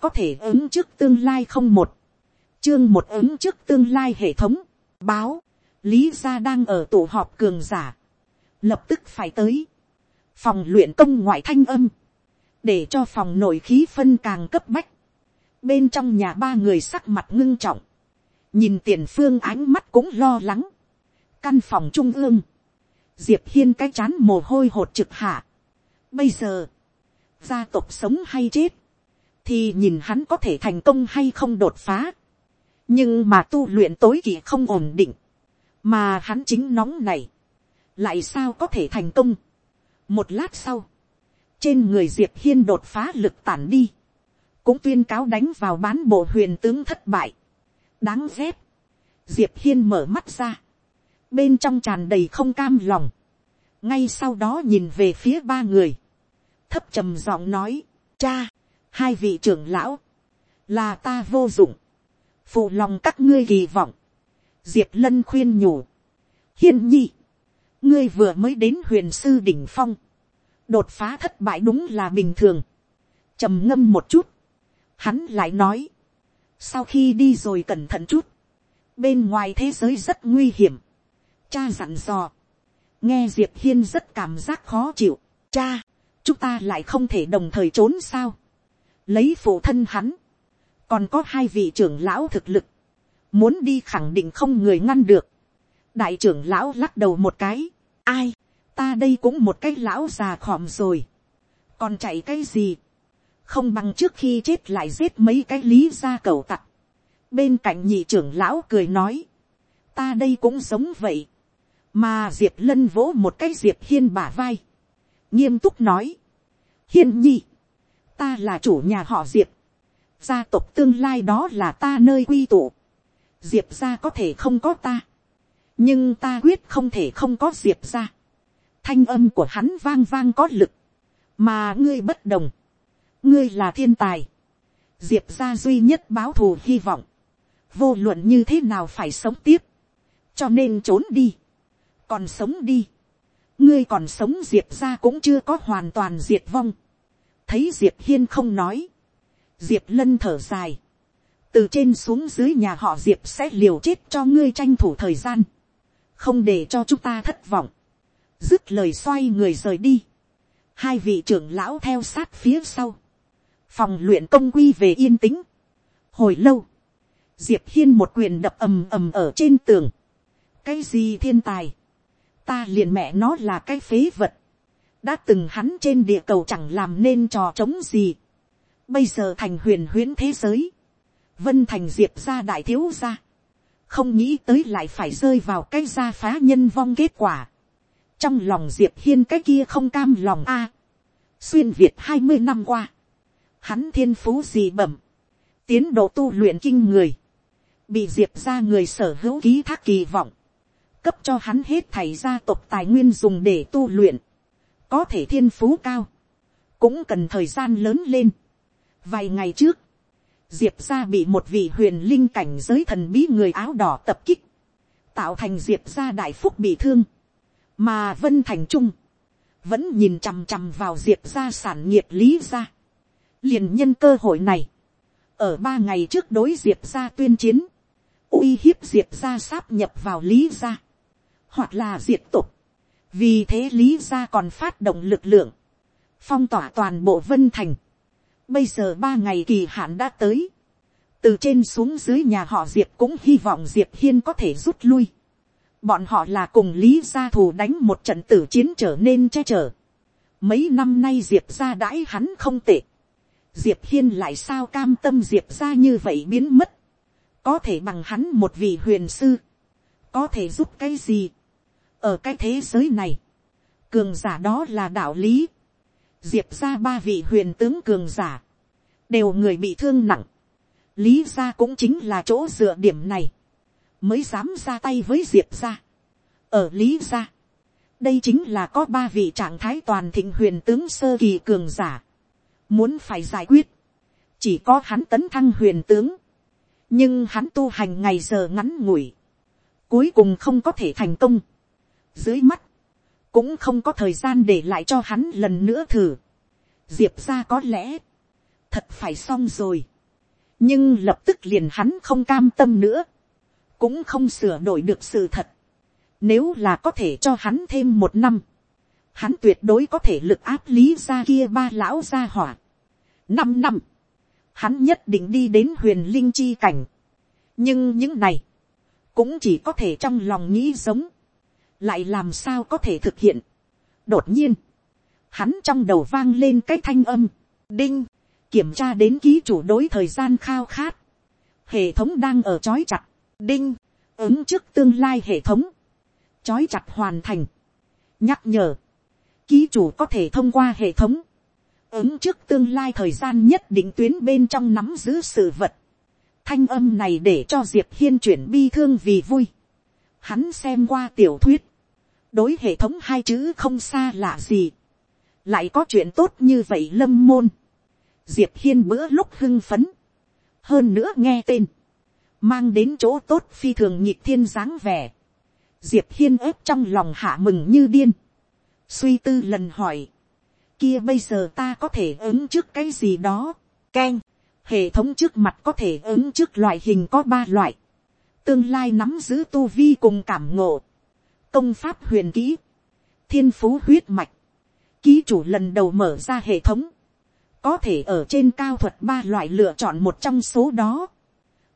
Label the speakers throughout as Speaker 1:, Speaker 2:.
Speaker 1: có thể ứng trước tương lai không một, chương một ứng trước tương lai hệ thống, báo, lý gia đang ở tổ họp cường giả, lập tức phải tới, phòng luyện công ngoại thanh âm, để cho phòng nội khí phân càng cấp bách, bên trong nhà ba người sắc mặt ngưng trọng, nhìn tiền phương ánh mắt cũng lo lắng, căn phòng trung ương, diệp hiên cái chán mồ hôi hột trực hạ, bây giờ, gia tộc sống hay chết, thì nhìn hắn có thể thành công hay không đột phá, nhưng mà tu luyện tối kỵ không ổn định, mà hắn chính nóng này, lại sao có thể thành công. một lát sau, trên người diệp hiên đột phá lực tản đi, cũng tuyên cáo đánh vào bán bộ huyền tướng thất bại. đáng ghét, diệp hiên mở mắt ra, bên trong tràn đầy không cam lòng, ngay sau đó nhìn về phía ba người, thấp trầm giọng nói, cha, hai vị trưởng lão, là ta vô dụng, phụ lòng các ngươi kỳ vọng, diệp lân khuyên nhủ, hiên nhi, ngươi vừa mới đến huyền sư đỉnh phong, đột phá thất bại đúng là bình thường, trầm ngâm một chút, hắn lại nói, sau khi đi rồi cẩn thận chút, bên ngoài thế giới rất nguy hiểm, cha dặn dò, nghe diệp hiên rất cảm giác khó chịu, cha, chúng ta lại không thể đồng thời trốn sao, lấy phụ thân hắn, còn có hai vị trưởng lão thực lực, muốn đi khẳng định không người ngăn được, đại trưởng lão lắc đầu một cái, ai, ta đây cũng một cái lão già khòm rồi, còn chạy cái gì, không bằng trước khi chết lại giết mấy cái lý ra cầu tặc, bên cạnh nhị trưởng lão cười nói, ta đây cũng giống vậy, mà diệp lân vỗ một cái diệp hiên bả vai, nghiêm túc nói, hiên nhi, ta là chủ nhà họ diệp, gia tộc tương lai đó là ta nơi quy tụ, diệp gia có thể không có ta, nhưng ta quyết không thể không có diệp gia. thanh âm của hắn vang vang có lực, mà ngươi bất đồng, ngươi là thiên tài, diệp gia duy nhất báo thù hy vọng, vô luận như thế nào phải sống tiếp, cho nên trốn đi, còn sống đi, ngươi còn sống diệp ra cũng chưa có hoàn toàn diệt vong, thấy diệp hiên không nói, diệp lân thở dài, từ trên xuống dưới nhà họ diệp sẽ liều chết cho ngươi tranh thủ thời gian, không để cho chúng ta thất vọng, dứt lời xoay người rời đi, hai vị trưởng lão theo sát phía sau, phòng luyện công quy về yên tĩnh, hồi lâu, diệp hiên một quyền đập ầm ầm ở trên tường, cái gì thiên tài, ta liền mẹ nó là cái phế vật, đã từng hắn trên địa cầu chẳng làm nên trò trống gì, bây giờ thành huyền huyễn thế giới, vân thành diệp ra đại thiếu ra, không nghĩ tới lại phải rơi vào cái gia phá nhân vong kết quả. trong lòng diệp hiên cái kia không cam lòng a. xuyên việt hai mươi năm qua, hắn thiên phú gì bẩm, tiến độ tu luyện kinh người, bị diệp ra người sở hữu ký thác kỳ vọng, cấp cho hắn hết thầy gia tộc tài nguyên dùng để tu luyện, có thể thiên phú cao, cũng cần thời gian lớn lên. vài ngày trước, diệp gia bị một vị huyền linh cảnh giới thần bí người áo đỏ tập kích, tạo thành diệp gia đại phúc bị thương, mà vân thành trung, vẫn nhìn chằm chằm vào diệp gia sản nghiệp lý gia liền nhân cơ hội này, ở ba ngày trước đối diệp gia tuyên chiến, uy hiếp diệp gia sáp nhập vào lý gia hoặc là diệt tục vì thế lý ra còn phát động lực lượng, phong tỏa toàn bộ vân thành, Bây giờ ba ngày kỳ hạn đã tới. Từ trên xuống dưới nhà họ Diệp cũng hy vọng Diệp Hiên có thể rút lui. Bọn họ là cùng Lý Gia Thù đánh một trận tử chiến trở nên che chở. Mấy năm nay Diệp gia đãi hắn không tệ. Diệp Hiên lại sao cam tâm Diệp gia như vậy biến mất. Có thể bằng hắn một vị huyền sư. Có thể giúp cái gì. Ở cái thế giới này. Cường giả đó là đạo lý. Diệp ra ba vị huyền tướng cường giả, đều người bị thương nặng, lý ra cũng chính là chỗ dựa điểm này, mới dám ra tay với diệp ra. ở lý ra, đây chính là có ba vị trạng thái toàn thịnh huyền tướng sơ kỳ cường giả, muốn phải giải quyết, chỉ có hắn tấn thăng huyền tướng, nhưng hắn tu hành ngày giờ ngắn ngủi, cuối cùng không có thể thành công dưới mắt, cũng không có thời gian để lại cho hắn lần nữa thử. diệp ra có lẽ, thật phải xong rồi, nhưng lập tức liền hắn không cam tâm nữa, cũng không sửa đổi được sự thật, nếu là có thể cho hắn thêm một năm, hắn tuyệt đối có thể lực áp lý ra kia ba lão ra hỏa. Năm năm, hắn nhất định đi đến huyền linh chi cảnh. nhưng những này, cũng chỉ có thể trong lòng nghĩ giống, lại làm sao có thể thực hiện. đột nhiên, hắn trong đầu vang lên cái thanh âm, đinh, kiểm tra đến ký chủ đối thời gian khao khát, hệ thống đang ở c chặt, đinh, ứng trước tương lai hệ thống, c chặt hoàn thành, nhắc nhở, ký chủ có thể thông qua hệ thống, ứng trước tương lai thời gian nhất định tuyến bên trong nắm giữ sự vật. Thanh âm này để cho Diệp Hiên chuyển bi thương vì vui. Hắn xem qua tiểu thuyết. Đối hệ thống hai chữ không xa lạ gì. Lại có chuyện tốt như vậy lâm môn. Diệp Hiên bữa lúc hưng phấn. Hơn nữa nghe tên. Mang đến chỗ tốt phi thường nhịp thiên dáng vẻ. Diệp Hiên ép trong lòng hạ mừng như điên suy tư lần hỏi, kia bây giờ ta có thể ứng trước cái gì đó, keng, hệ thống trước mặt có thể ứng trước loại hình có ba loại, tương lai nắm giữ tu vi cùng cảm ngộ, công pháp huyền kỹ, thiên phú huyết mạch, ký chủ lần đầu mở ra hệ thống, có thể ở trên cao thuật ba loại lựa chọn một trong số đó,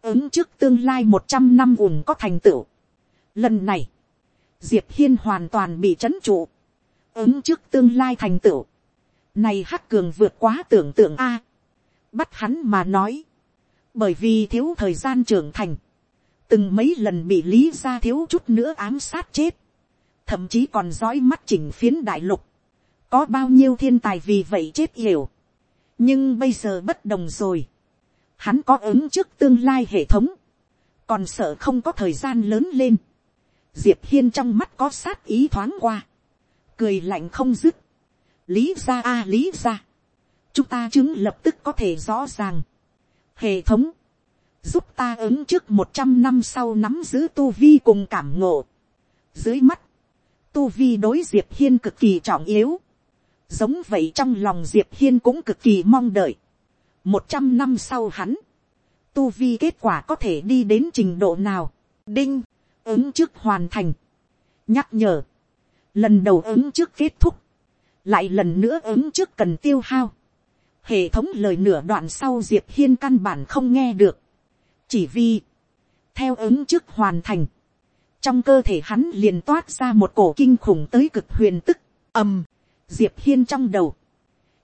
Speaker 1: ứng trước tương lai một trăm năm ủng có thành tựu. Lần này, diệp hiên hoàn toàn bị trấn trụ, ứng trước tương lai thành tựu. Này hắc cường vượt quá tưởng tượng a. bắt hắn mà nói. Bởi vì thiếu thời gian trưởng thành. Từng mấy lần bị lý ra thiếu chút nữa ám sát chết. Thậm chí còn dõi mắt chỉnh phiến đại lục. Có bao nhiêu thiên tài vì vậy chết hiểu. Nhưng bây giờ bất đồng rồi. Hắn có ứng trước tương lai hệ thống. Còn sợ không có thời gian lớn lên. Diệp Hiên trong mắt có sát ý thoáng qua cười lạnh không dứt. lý ra a lý ra. chúng ta chứng lập tức có thể rõ ràng. hệ thống, giúp ta ứng trước một trăm năm sau nắm giữ tu vi cùng cảm ngộ. dưới mắt, tu vi đối diệp hiên cực kỳ trọng yếu. giống vậy trong lòng diệp hiên cũng cực kỳ mong đợi. một trăm năm sau hắn, tu vi kết quả có thể đi đến trình độ nào. đinh, ứng trước hoàn thành. nhắc nhở, lần đầu ứng trước kết thúc, lại lần nữa ứng trước cần tiêu hao, hệ thống lời nửa đoạn sau diệp hiên căn bản không nghe được, chỉ vì, theo ứng trước hoàn thành, trong cơ thể hắn liền toát ra một cổ kinh khủng tới cực huyền tức, ầm, diệp hiên trong đầu,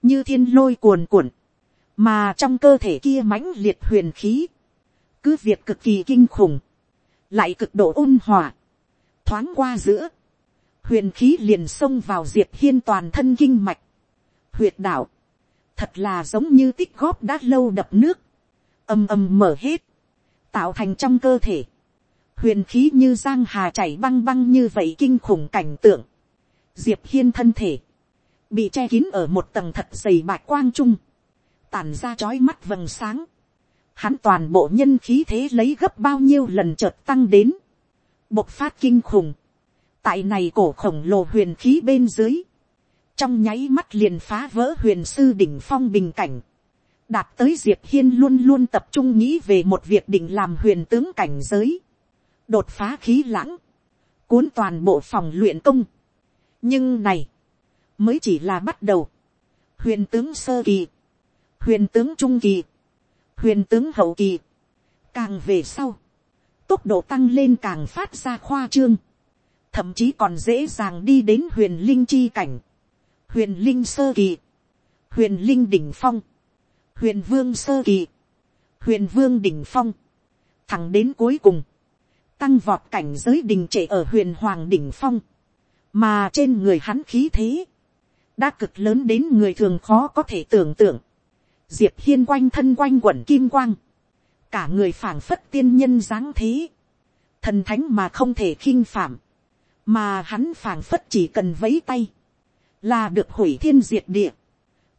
Speaker 1: như thiên lôi cuồn cuộn, mà trong cơ thể kia mãnh liệt huyền khí, cứ việc cực kỳ kinh khủng, lại cực độ ôn hòa, thoáng qua giữa, huyền khí liền xông vào diệp hiên toàn thân kinh mạch, huyệt đạo, thật là giống như tích góp đã lâu đập nước, ầm ầm mở hết, tạo thành trong cơ thể, huyền khí như giang hà chảy băng băng như vậy kinh khủng cảnh tượng, diệp hiên thân thể, bị che kín ở một tầng thật dày bạc quang trung, tàn ra chói mắt vầng sáng, hắn toàn bộ nhân khí thế lấy gấp bao nhiêu lần chợt tăng đến, bộc phát kinh khủng, tại này cổ khổng lồ huyền khí bên dưới, trong nháy mắt liền phá vỡ huyền sư đỉnh phong bình cảnh, đạt tới diệp hiên luôn luôn tập trung nghĩ về một việc định làm huyền tướng cảnh giới, đột phá khí lãng, cuốn toàn bộ phòng luyện công. nhưng này, mới chỉ là bắt đầu, huyền tướng sơ kỳ, huyền tướng trung kỳ, huyền tướng hậu kỳ, càng về sau, tốc độ tăng lên càng phát ra khoa trương, thậm chí còn dễ dàng đi đến huyền linh chi cảnh, huyền linh sơ kỳ, huyền linh đỉnh phong, huyền vương sơ kỳ, huyền vương đỉnh phong, thẳng đến cuối cùng, tăng vọt cảnh giới đình trệ ở huyền hoàng đỉnh phong, mà trên người hắn khí thế, đã cực lớn đến người thường khó có thể tưởng tượng, diệp hiên quanh thân quanh quẩn kim quang, cả người phảng phất tiên nhân dáng thế, thần thánh mà không thể khinh phạm, mà hắn phảng phất chỉ cần vấy tay, là được hủy thiên diệt địa,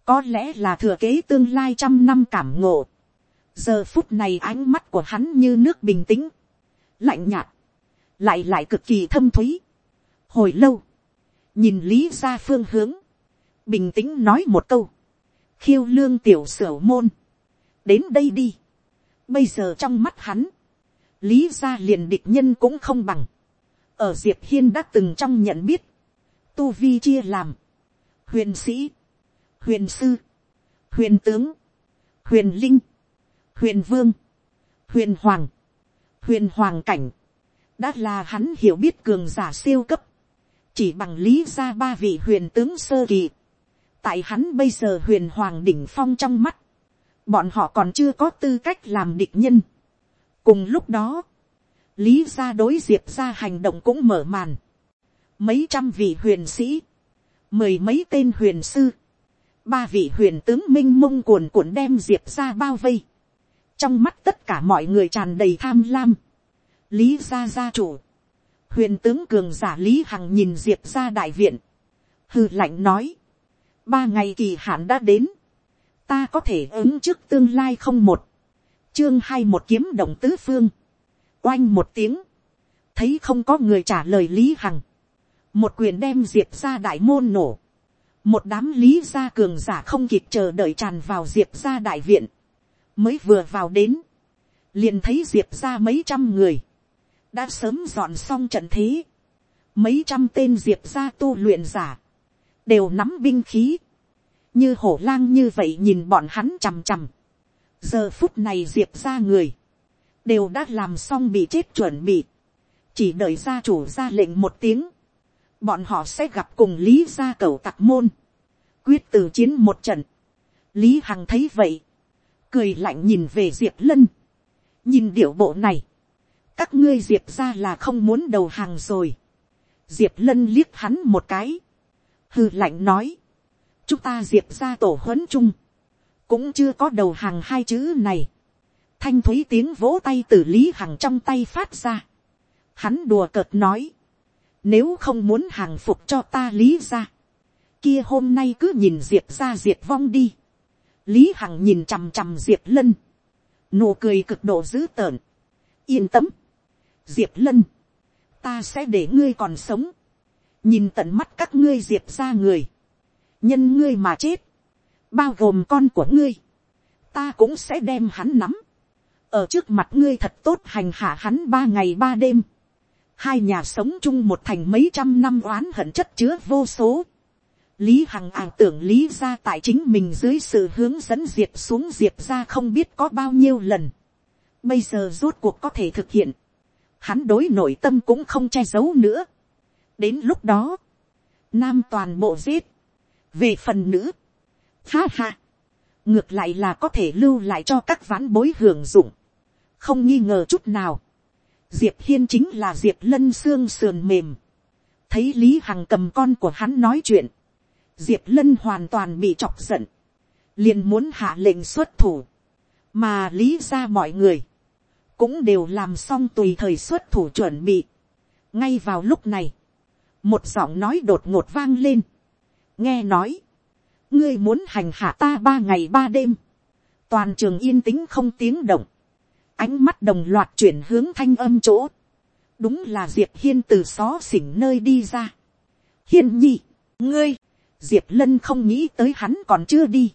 Speaker 1: có lẽ là thừa kế tương lai trăm năm cảm ngộ. giờ phút này ánh mắt của hắn như nước bình tĩnh, lạnh nhạt, lại lại cực kỳ thâm thúy. Hồi lâu, nhìn lý ra phương hướng, bình tĩnh nói một câu, khiêu lương tiểu sở môn, đến đây đi. bây giờ trong mắt hắn, lý ra liền địch nhân cũng không bằng. ở diệp hiên đã từng trong nhận biết, tu vi chia làm, huyền sĩ, huyền sư, huyền tướng, huyền linh, huyền vương, huyền hoàng, huyền hoàng cảnh, đã là hắn hiểu biết cường giả siêu cấp, chỉ bằng lý ra ba vị huyền tướng sơ kỳ, tại hắn bây giờ huyền hoàng đỉnh phong trong mắt, bọn họ còn chưa có tư cách làm địch nhân. cùng lúc đó, lý ra đối diệp ra hành động cũng mở màn, mấy trăm vị huyền sĩ, mười mấy tên huyền sư, ba vị huyền tướng minh mông cuồn cuộn đem diệp ra bao vây, trong mắt tất cả mọi người tràn đầy tham lam, lý gia gia chủ, huyền tướng cường giả lý hằng nhìn diệp ra đại viện, hư lạnh nói, ba ngày kỳ hạn đã đến, ta có thể ứng trước tương lai không một, chương hai một kiếm động tứ phương, oanh một tiếng, thấy không có người trả lời lý hằng, một quyền đem diệp ra đại môn nổ, một đám lý gia cường giả không kịp chờ đợi tràn vào diệp ra đại viện, mới vừa vào đến, liền thấy diệp ra mấy trăm người, đã sớm dọn xong trận thế, mấy trăm tên diệp ra tu luyện giả, đều nắm binh khí, như hổ lang như vậy nhìn bọn hắn chằm chằm. giờ phút này diệp ra người, đều đã làm xong bị chết chuẩn bị, chỉ đợi gia chủ ra lệnh một tiếng, bọn họ sẽ gặp cùng lý gia cầu tặc môn, quyết từ chiến một trận. lý hằng thấy vậy, cười lạnh nhìn về diệp lân, nhìn điệu bộ này, các ngươi diệp ra là không muốn đầu hàng rồi. diệp lân liếc hắn một cái, hư lạnh nói, chúng ta diệp ra tổ huấn chung, cũng chưa có đầu hàng hai chữ này. thanh thúy tiếng vỗ tay từ lý hằng trong tay phát ra. hắn đùa cợt nói, nếu không muốn hàng phục cho ta lý ra, kia hôm nay cứ nhìn diệp ra diệt vong đi. lý hằng nhìn chằm chằm diệp lân, nụ cười cực độ dữ tợn, yên tâm, diệp lân, ta sẽ để ngươi còn sống, nhìn tận mắt các ngươi diệp ra người, nhân ngươi mà chết, bao gồm con của ngươi, ta cũng sẽ đem hắn nắm, ở trước mặt ngươi thật tốt hành hạ hắn ba ngày ba đêm, hai nhà sống chung một thành mấy trăm năm oán hận chất chứa vô số, lý hằng ảo tưởng lý ra tại chính mình dưới sự hướng dẫn diệp xuống diệp ra không biết có bao nhiêu lần, bây giờ rốt cuộc có thể thực hiện, hắn đối nội tâm cũng không che giấu nữa. đến lúc đó, nam toàn bộ giết, về phần nữ, ha ha, ngược lại là có thể lưu lại cho các ván bối hưởng dụng, không nghi ngờ chút nào diệp hiên chính là diệp lân xương sườn mềm, thấy lý hằng cầm con của hắn nói chuyện, diệp lân hoàn toàn bị chọc giận, liền muốn hạ lệnh xuất thủ, mà lý ra mọi người, cũng đều làm xong tùy thời xuất thủ chuẩn bị. ngay vào lúc này, một giọng nói đột ngột vang lên, nghe nói, ngươi muốn hành hạ ta ba ngày ba đêm, toàn trường yên tĩnh không tiếng động, ánh mắt đồng loạt chuyển hướng thanh âm chỗ, đúng là diệp hiên từ xó xỉnh nơi đi ra. hiên nhi, ngươi, diệp lân không nghĩ tới hắn còn chưa đi,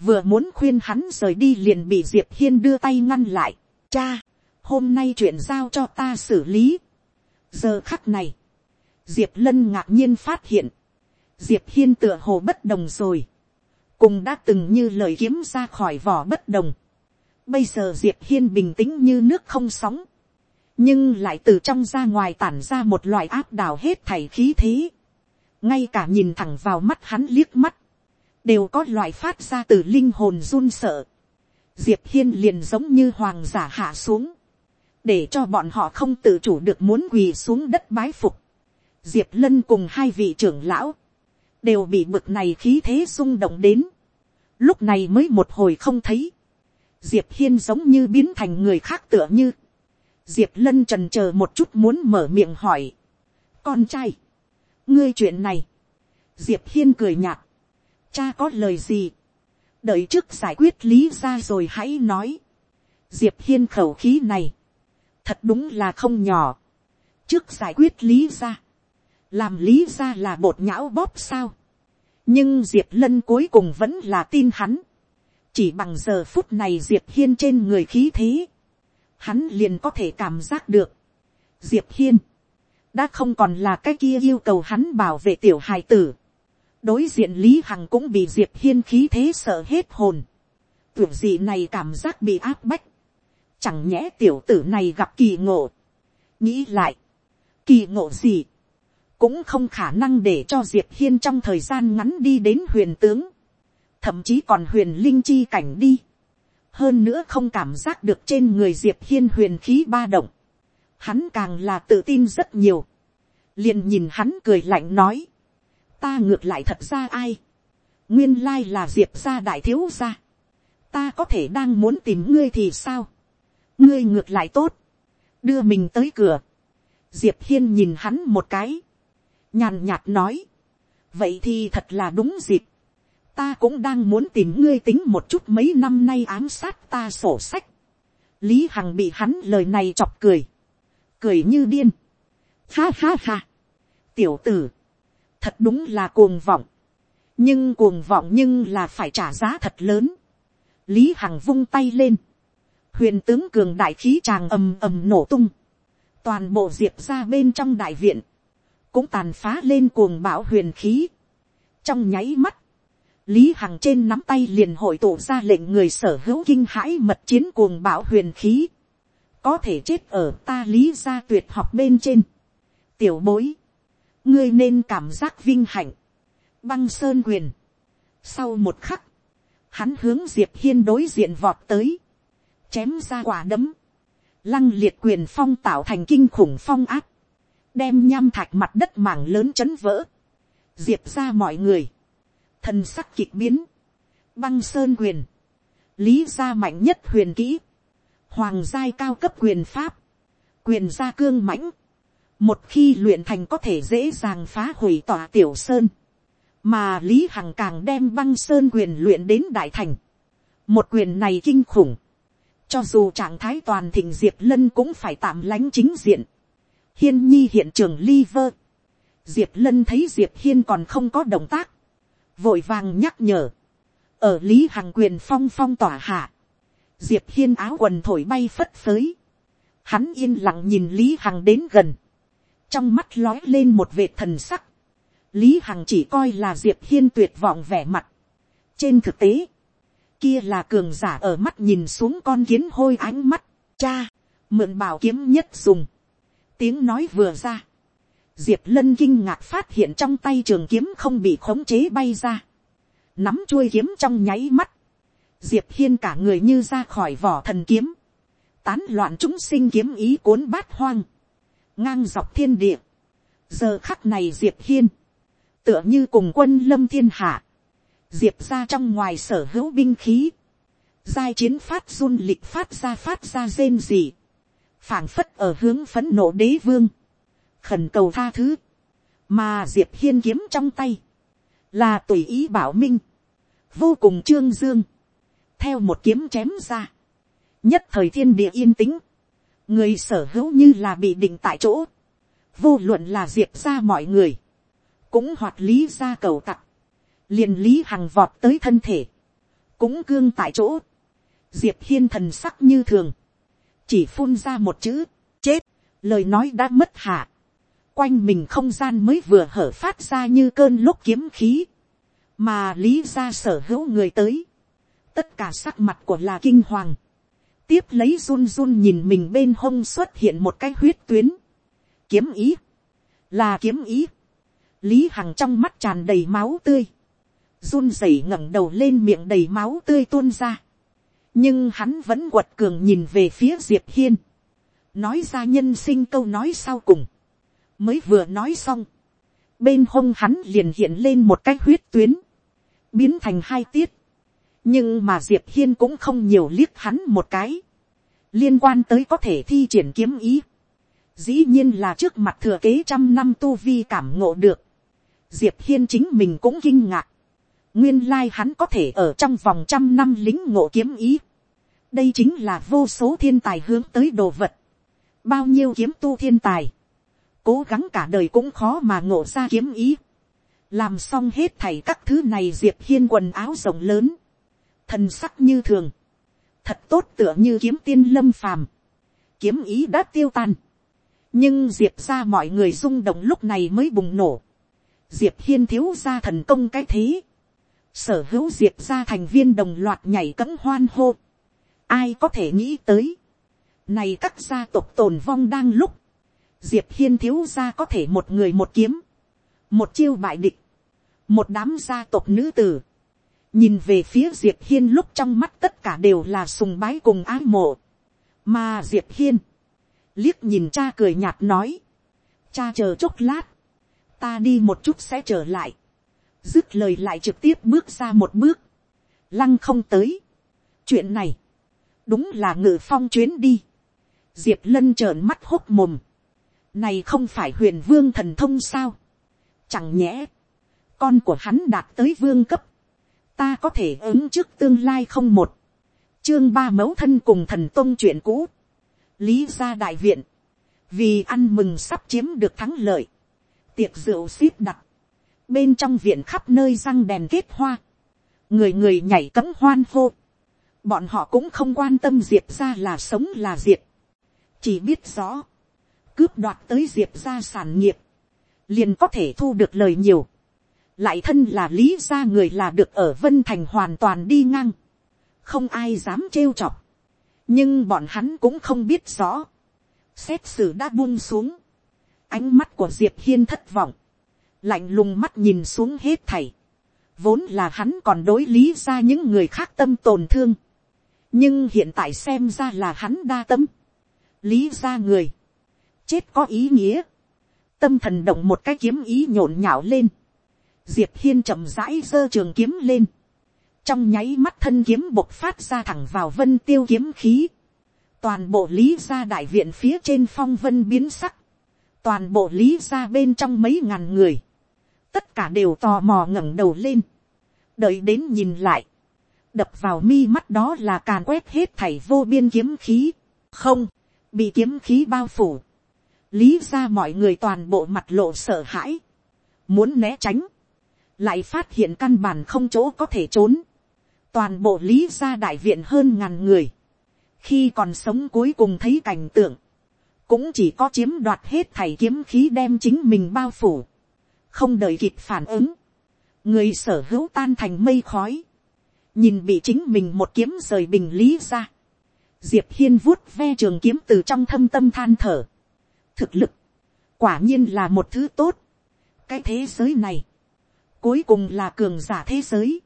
Speaker 1: vừa muốn khuyên hắn rời đi liền bị diệp hiên đưa tay ngăn lại. cha, hôm nay chuyện giao cho ta xử lý. giờ khắc này, diệp lân ngạc nhiên phát hiện, diệp hiên tựa hồ bất đồng rồi, cùng đã từng như lời kiếm ra khỏi vỏ bất đồng bây giờ diệp hiên bình tĩnh như nước không sóng, nhưng lại từ trong ra ngoài tản ra một loại áp đảo hết thảy khí thế, ngay cả nhìn thẳng vào mắt hắn liếc mắt, đều có loại phát ra từ linh hồn run sợ. Diệp hiên liền giống như hoàng giả hạ xuống, để cho bọn họ không tự chủ được muốn quỳ xuống đất bái phục. Diệp lân cùng hai vị trưởng lão, đều bị bực này khí thế rung động đến. Lúc này mới một hồi không thấy. Diệp hiên giống như biến thành người khác tựa như. Diệp lân trần chờ một chút muốn mở miệng hỏi. Con trai, ngươi chuyện này. Diệp hiên cười nhạt. Cha có lời gì? Đợi trước giải quyết lý ra rồi hãy nói. Diệp hiên khẩu khí này thật đúng là không nhỏ. trước giải quyết lý ra, làm lý ra là bột nhão bóp sao. nhưng diệp lân cuối cùng vẫn là tin hắn chỉ bằng giờ phút này diệp hiên trên người khí thế, hắn liền có thể cảm giác được. diệp hiên, đã không còn là cái kia yêu cầu hắn bảo vệ tiểu hài tử. đối diện lý hằng cũng bị diệp hiên khí thế sợ hết hồn. tưởng gì này cảm giác bị áp bách. chẳng nhẽ tiểu tử này gặp kỳ ngộ. nghĩ lại, kỳ ngộ gì, cũng không khả năng để cho diệp hiên trong thời gian ngắn đi đến huyền tướng, thậm chí còn huyền linh chi cảnh đi. hơn nữa không cảm giác được trên người diệp hiên huyền khí ba động, hắn càng là tự tin rất nhiều, liền nhìn hắn cười lạnh nói, ta ngược lại thật ra ai, nguyên lai là diệp gia đại thiếu gia, ta có thể đang muốn tìm ngươi thì sao, ngươi ngược lại tốt, đưa mình tới cửa, diệp hiên nhìn hắn một cái, nhàn nhạt nói, vậy thì thật là đúng dịp, ta cũng đang muốn tìm ngươi tính một chút mấy năm nay ám sát ta sổ sách, lý hằng bị hắn lời này chọc cười, cười như điên, ha ha ha, tiểu tử, thật đúng là cuồng vọng, nhưng cuồng vọng nhưng là phải trả giá thật lớn, lý hằng vung tay lên, huyền tướng cường đại khí tràng ầm ầm nổ tung, toàn bộ diệp ra bên trong đại viện, cũng tàn phá lên cuồng bão huyền khí. trong nháy mắt, lý hằng trên nắm tay liền hội tụ ra lệnh người sở hữu kinh hãi mật chiến cuồng bão huyền khí, có thể chết ở ta lý gia tuyệt học bên trên. tiểu bối, ngươi nên cảm giác vinh hạnh, băng sơn quyền. sau một khắc, hắn hướng diệp hiên đối diện vọt tới, chém ra quả đấm, lăng liệt quyền phong tạo thành kinh khủng phong áp, đem nham thạch mặt đất mảng lớn chấn vỡ, diệp ra mọi người, thần sắc kịch biến, băng sơn quyền, lý gia mạnh nhất huyền kỹ, hoàng giai cao cấp quyền pháp, quyền gia cương mãnh, một khi luyện thành có thể dễ dàng phá hủy tòa tiểu sơn, mà lý hằng càng đem băng sơn quyền luyện đến đại thành, một quyền này kinh khủng, cho dù trạng thái toàn thịnh diệp lân cũng phải tạm lánh chính diện. Hiên nhi hiện trường liver. Diệp lân thấy diệp hiên còn không có động tác. Vội vàng nhắc nhở. Ở lý hằng quyền phong phong tỏa hạ. Diệp hiên áo quần thổi bay phất phới. Hắn yên lặng nhìn lý hằng đến gần. Trong mắt lói lên một vệt thần sắc. Lý hằng chỉ coi là diệp hiên tuyệt vọng vẻ mặt. Trên thực tế kia là cường giả ở mắt nhìn xuống con kiến hôi ánh mắt, cha, mượn bảo kiếm nhất dùng, tiếng nói vừa ra, diệp lân kinh ngạc phát hiện trong tay trường kiếm không bị khống chế bay ra, nắm chuôi kiếm trong nháy mắt, diệp hiên cả người như ra khỏi vỏ thần kiếm, tán loạn chúng sinh kiếm ý cuốn bát hoang, ngang dọc thiên địa, giờ khắc này diệp hiên, tựa như cùng quân lâm thiên hạ, diệp ra trong ngoài sở hữu binh khí, giai chiến phát run lịch phát ra phát ra rên gì, phảng phất ở hướng phấn nộ đế vương, khẩn cầu tha thứ, mà diệp hiên kiếm trong tay, là tùy ý bảo minh, vô cùng trương dương, theo một kiếm chém ra, nhất thời thiên địa yên tĩnh, người sở hữu như là bị định tại chỗ, vô luận là diệp ra mọi người, cũng hoạt lý ra cầu tặc, liền lý hằng vọt tới thân thể, cũng cương tại chỗ, diệp hiên thần sắc như thường, chỉ phun ra một chữ, chết, lời nói đã mất hạ, quanh mình không gian mới vừa hở phát ra như cơn lúc kiếm khí, mà lý ra sở hữu người tới, tất cả sắc mặt của là kinh hoàng, tiếp lấy run run nhìn mình bên hông xuất hiện một cái huyết tuyến, kiếm ý, là kiếm ý, lý hằng trong mắt tràn đầy máu tươi, run rẩy ngẩng đầu lên miệng đầy máu tươi tuôn ra. nhưng hắn vẫn quật cường nhìn về phía diệp hiên, nói ra nhân sinh câu nói sau cùng, mới vừa nói xong, bên hông hắn liền hiện lên một cái huyết tuyến, biến thành hai tiết, nhưng mà diệp hiên cũng không nhiều liếc hắn một cái, liên quan tới có thể thi triển kiếm ý, dĩ nhiên là trước mặt thừa kế trăm năm tu vi cảm ngộ được, diệp hiên chính mình cũng kinh ngạc, nguyên lai hắn có thể ở trong vòng trăm năm lính ngộ kiếm ý. đây chính là vô số thiên tài hướng tới đồ vật. bao nhiêu kiếm tu thiên tài cố gắng cả đời cũng khó mà ngộ ra kiếm ý. làm xong hết thảy các thứ này diệp hiên quần áo rộng lớn. thần sắc như thường, thật tốt tựa như kiếm tiên lâm phàm, kiếm ý đã tiêu tan, nhưng diệp ra mọi người rung động lúc này mới bùng nổ, diệp hiên thiếu ra thần công cái thế, sở hữu diệp ra thành viên đồng loạt nhảy cấm hoan hô, ai có thể nghĩ tới, này các gia tộc tồn vong đang lúc, diệp hiên thiếu gia có thể một người một kiếm, một chiêu bại địch, một đám gia tộc nữ tử, nhìn về phía diệp hiên lúc trong mắt tất cả đều là sùng bái cùng ái mộ, mà diệp hiên, liếc nhìn cha cười nhạt nói, cha chờ chốc lát, ta đi một chút sẽ trở lại, dứt lời lại trực tiếp bước ra một bước, lăng không tới. chuyện này, đúng là ngự phong chuyến đi, diệp lân trợn mắt hốc mồm, này không phải huyền vương thần thông sao, chẳng nhẽ, con của hắn đạt tới vương cấp, ta có thể ứng trước tương lai không một, chương ba mẫu thân cùng thần tôn chuyện cũ, lý gia đại viện, vì ăn mừng sắp chiếm được thắng lợi, tiệc rượu xíp đặt, bên trong viện khắp nơi răng đèn kết hoa, người người nhảy cấm hoan hô, bọn họ cũng không quan tâm diệp ra là sống là diệt, chỉ biết rõ, cướp đoạt tới diệp ra sản nghiệp, liền có thể thu được lời nhiều, lại thân là lý ra người là được ở vân thành hoàn toàn đi ngang, không ai dám trêu chọc, nhưng bọn hắn cũng không biết rõ, xét xử đã buông xuống, ánh mắt của diệp hiên thất vọng, lạnh lùng mắt nhìn xuống hết thảy, vốn là hắn còn đối lý ra những người khác tâm tổn thương, nhưng hiện tại xem ra là hắn đa tâm, lý ra người, chết có ý nghĩa, tâm thần động một cái kiếm ý nhộn nhạo lên, diệp hiên chậm rãi giơ trường kiếm lên, trong nháy mắt thân kiếm bộc phát ra thẳng vào vân tiêu kiếm khí, toàn bộ lý gia đại viện phía trên phong vân biến sắc, toàn bộ lý gia bên trong mấy ngàn người, tất cả đều tò mò ngẩng đầu lên, đợi đến nhìn lại, đập vào mi mắt đó là càn quét hết thảy vô biên kiếm khí, không, bị kiếm khí bao phủ, lý ra mọi người toàn bộ mặt lộ sợ hãi, muốn né tránh, lại phát hiện căn bản không chỗ có thể trốn, toàn bộ lý ra đại viện hơn ngàn người, khi còn sống cuối cùng thấy cảnh tượng, cũng chỉ có chiếm đoạt hết thảy kiếm khí đem chính mình bao phủ, không đợi kịp phản ứng, người sở hữu tan thành mây khói, nhìn bị chính mình một kiếm rời bình lý ra, diệp hiên vuốt ve trường kiếm từ trong thâm tâm than thở, thực lực, quả nhiên là một thứ tốt, cái thế giới này, cuối cùng là cường giả thế giới,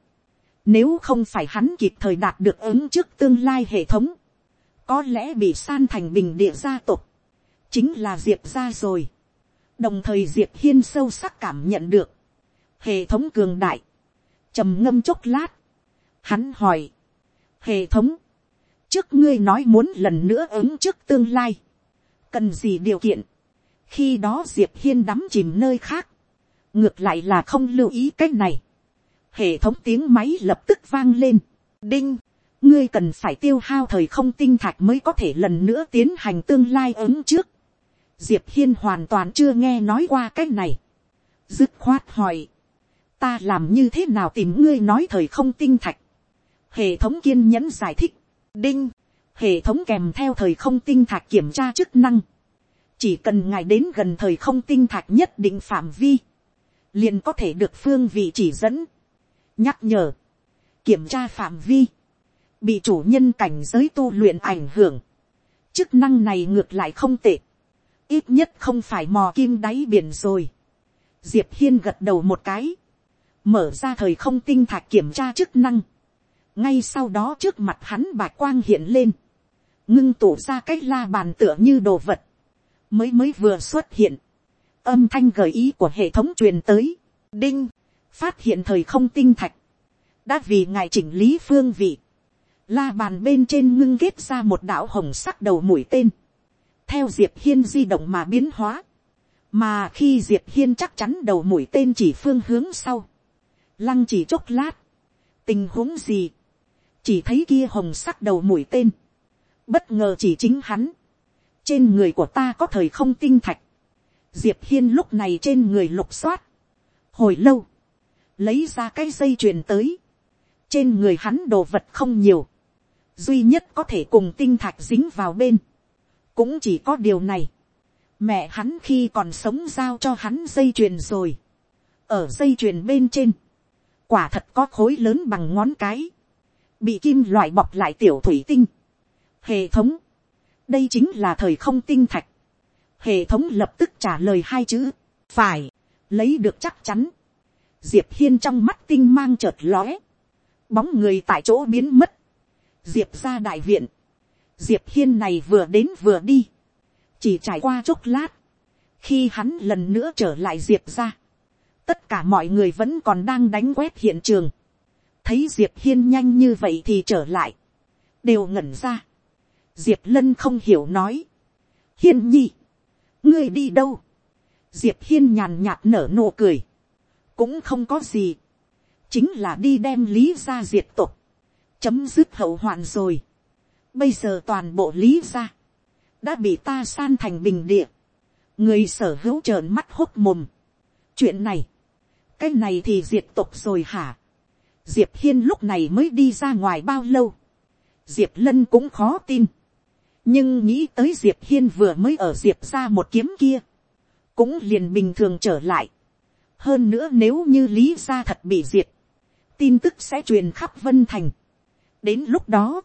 Speaker 1: nếu không phải hắn kịp thời đạt được ứng trước tương lai hệ thống, có lẽ bị san thành bình địa gia tộc, chính là diệp gia rồi. đồng thời diệp hiên sâu sắc cảm nhận được, hệ thống cường đại, trầm ngâm chốc lát, hắn hỏi, hệ thống, trước ngươi nói muốn lần nữa ứng trước tương lai, cần gì điều kiện, khi đó diệp hiên đắm chìm nơi khác, ngược lại là không lưu ý cái này, hệ thống tiếng máy lập tức vang lên, đinh, ngươi cần phải tiêu hao thời không tinh thạch mới có thể lần nữa tiến hành tương lai ứng trước. Diệp hiên hoàn toàn chưa nghe nói qua cái này. dứt khoát hỏi, ta làm như thế nào tìm ngươi nói thời không tinh thạch. hệ thống kiên nhẫn giải thích, đinh, hệ thống kèm theo thời không tinh thạch kiểm tra chức năng. chỉ cần ngài đến gần thời không tinh thạch nhất định phạm vi, liền có thể được phương vị chỉ dẫn. nhắc nhở, kiểm tra phạm vi, bị chủ nhân cảnh giới tu luyện ảnh hưởng, chức năng này ngược lại không tệ, ít nhất không phải mò kim đáy biển rồi. diệp hiên gật đầu một cái, mở ra thời không tinh thạch kiểm tra chức năng, ngay sau đó trước mặt hắn bạch quang hiện lên, ngưng tụ ra cái la bàn tựa như đồ vật, mới mới vừa xuất hiện, âm thanh gợi ý của hệ thống truyền tới, đinh, phát hiện thời không tinh thạch, đã vì ngài chỉnh lý phương vị, la bàn bên trên ngưng kết ra một đạo hồng sắc đầu mũi tên, theo diệp hiên di động mà biến hóa, mà khi diệp hiên chắc chắn đầu mũi tên chỉ phương hướng sau, lăng chỉ chốc lát, tình huống gì, chỉ thấy kia hồng sắc đầu mũi tên, bất ngờ chỉ chính hắn, trên người của ta có thời không tinh thạch, diệp hiên lúc này trên người lục soát, hồi lâu, lấy ra cái dây chuyền tới, trên người hắn đồ vật không nhiều, duy nhất có thể cùng tinh thạch dính vào bên, cũng chỉ có điều này. Mẹ hắn khi còn sống giao cho hắn dây chuyền rồi, ở dây chuyền bên trên, quả thật có khối lớn bằng ngón cái, bị kim loại bọc lại tiểu thủy tinh. Hệ thống, đây chính là thời không tinh thạch. Hệ thống lập tức trả lời hai chữ, phải, lấy được chắc chắn. Diệp hiên trong mắt tinh mang chợt lóe, bóng người tại chỗ biến mất. Diệp ra đại viện, diệp hiên này vừa đến vừa đi, chỉ trải qua chốc lát, khi hắn lần nữa trở lại diệp ra, tất cả mọi người vẫn còn đang đánh quét hiện trường, thấy diệp hiên nhanh như vậy thì trở lại, đều ngẩn ra diệp lân không hiểu nói, hiên nhi, ngươi đi đâu, diệp hiên nhàn nhạt nở nụ cười, cũng không có gì, chính là đi đem lý ra diệt tục, chấm dứt hậu hoạn rồi. bây giờ toàn bộ lý ra, đã bị ta san thành bình địa, người sở hữu trợn mắt hốt mồm. chuyện này, cái này thì diệt tục rồi hả. diệp hiên lúc này mới đi ra ngoài bao lâu. diệp lân cũng khó tin nhưng nghĩ tới diệp hiên vừa mới ở diệp ra một kiếm kia, cũng liền bình thường trở lại. hơn nữa nếu như lý gia thật bị diệt, tin tức sẽ truyền khắp vân thành. đến lúc đó,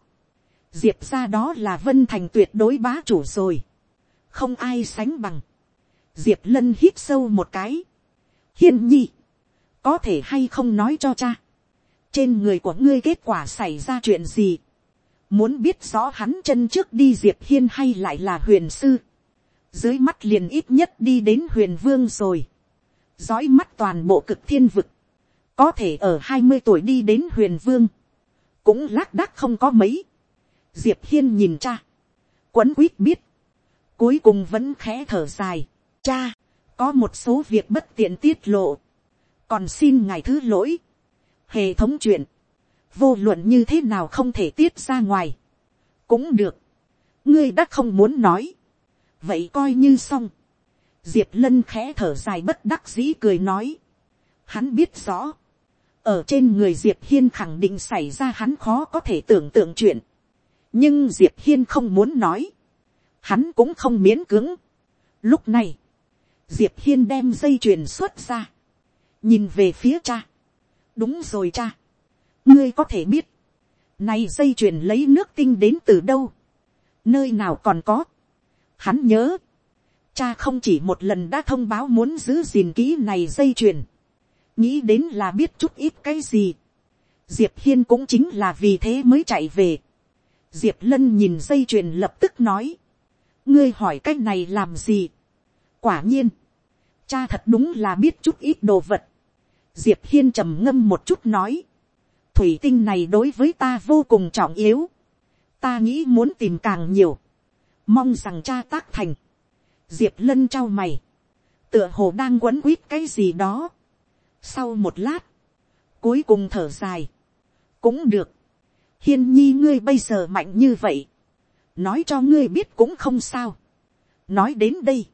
Speaker 1: diệp ra đó là vân thành tuyệt đối bá chủ rồi. không ai sánh bằng. diệp lân hít sâu một cái. hiên nhi, có thể hay không nói cho cha. trên người của ngươi kết quả xảy ra chuyện gì muốn biết rõ hắn chân trước đi diệp hiên hay lại là huyền sư. dưới mắt liền ít nhất đi đến huyền vương rồi. dõi mắt toàn bộ cực thiên vực. có thể ở hai mươi tuổi đi đến huyền vương. cũng lác đác không có mấy diệp hiên nhìn cha, quấn quýt biết, cuối cùng vẫn khẽ thở dài, cha, có một số việc bất tiện tiết lộ, còn xin ngài thứ lỗi, hệ thống chuyện, vô luận như thế nào không thể tiết ra ngoài, cũng được, ngươi đã không muốn nói, vậy coi như xong, diệp lân khẽ thở dài bất đắc dĩ cười nói, hắn biết rõ, ở trên người diệp hiên khẳng định xảy ra hắn khó có thể tưởng tượng chuyện, nhưng diệp hiên không muốn nói, hắn cũng không miễn cưỡng. lúc này, diệp hiên đem dây chuyền xuất ra, nhìn về phía cha. đúng rồi cha, ngươi có thể biết, này dây chuyền lấy nước tinh đến từ đâu, nơi nào còn có. hắn nhớ, cha không chỉ một lần đã thông báo muốn giữ gìn kỹ này dây chuyền, nghĩ đến là biết chút ít cái gì. diệp hiên cũng chính là vì thế mới chạy về diệp lân nhìn dây chuyền lập tức nói, ngươi hỏi cái này làm gì. quả nhiên, cha thật đúng là biết chút ít đồ vật. diệp hiên trầm ngâm một chút nói, thủy tinh này đối với ta vô cùng trọng yếu. ta nghĩ muốn tìm càng nhiều, mong rằng cha tác thành. diệp lân trao mày, tựa hồ đang quấn quýt cái gì đó. sau một lát, cuối cùng thở dài, cũng được, hiên nhi ngươi bây giờ mạnh như vậy, nói cho ngươi biết cũng không sao. nói đến đây,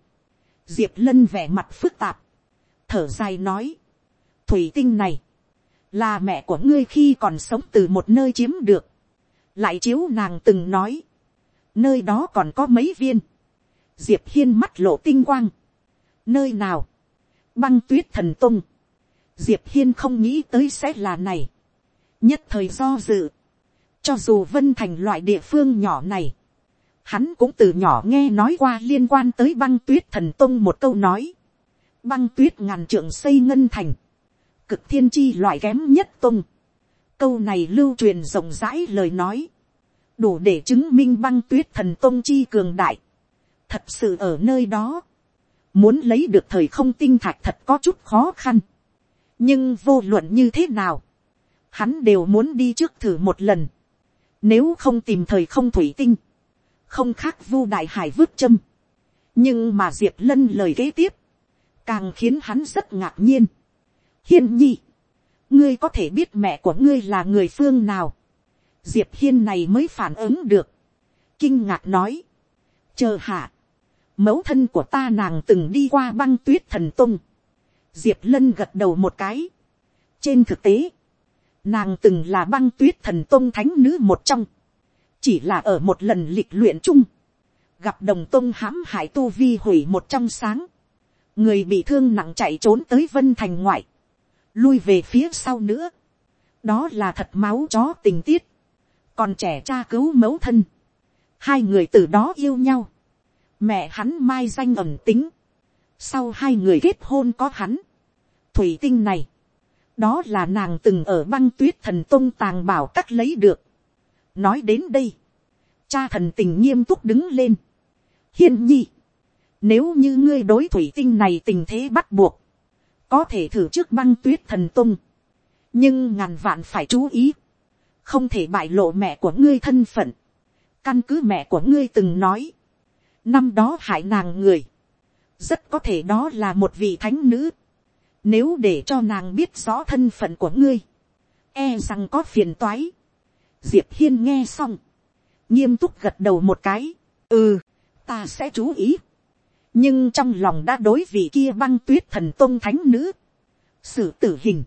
Speaker 1: diệp lân vẻ mặt phức tạp, thở dài nói, thủy tinh này, là mẹ của ngươi khi còn sống từ một nơi chiếm được, lại chiếu nàng từng nói, nơi đó còn có mấy viên, diệp hiên mắt lộ tinh quang, nơi nào, băng tuyết thần tung, diệp hiên không nghĩ tới sẽ là này, nhất thời do dự, cho dù Vân Thành loại địa phương nhỏ này. Hắn cũng từ nhỏ nghe nói qua liên quan tới băng tuyết thần tông một câu nói. Băng tuyết ngàn trượng xây ngân thành. Cực thiên chi loại kém nhất tông. Câu này lưu truyền rộng rãi lời nói. Đủ để chứng minh băng tuyết thần tông chi cường đại. Thật sự ở nơi đó. Muốn lấy được thời không tinh thạch thật có chút khó khăn. Nhưng vô luận như thế nào. Hắn đều muốn đi trước thử một lần nếu không tìm thời không thủy tinh. Không khác vu đại hải vứt châm. Nhưng mà Diệp Lân lời kế tiếp. Càng khiến hắn rất ngạc nhiên. Hiên nhi. Ngươi có thể biết mẹ của ngươi là người phương nào. Diệp Hiên này mới phản ứng được. Kinh ngạc nói. Chờ hạ. Mẫu thân của ta nàng từng đi qua băng tuyết thần tung. Diệp Lân gật đầu một cái. Trên thực tế. Nàng từng là băng tuyết thần tung thánh nữ một trong. Chỉ là ở một lần lịch luyện chung. Gặp đồng tông hãm hại tu vi hủy một trong sáng. Người bị thương nặng chạy trốn tới Vân Thành ngoại. Lui về phía sau nữa. Đó là thật máu chó tình tiết. Còn trẻ cha cứu mẫu thân. Hai người từ đó yêu nhau. Mẹ hắn mai danh ẩn tính. Sau hai người kết hôn có hắn. Thủy tinh này đó là nàng từng ở băng tuyết thần tôn tàng bảo cắt lấy được. nói đến đây, cha thần tình nghiêm túc đứng lên. hiên nhi, nếu như ngươi đối thủy tinh này tình thế bắt buộc, có thể thử trước băng tuyết thần tung nhưng ngàn vạn phải chú ý, không thể bại lộ mẹ của ngươi thân phận. căn cứ mẹ của ngươi từng nói, năm đó hại nàng người, rất có thể đó là một vị thánh nữ nếu để cho nàng biết rõ thân phận của ngươi. E rằng có phiền toái. Diệp Hiên nghe xong. Nghiêm túc gật đầu một cái. Ừ, ta sẽ chú ý. Nhưng trong lòng đã đối vị kia băng tuyết thần tôn thánh nữ. sự tử hình.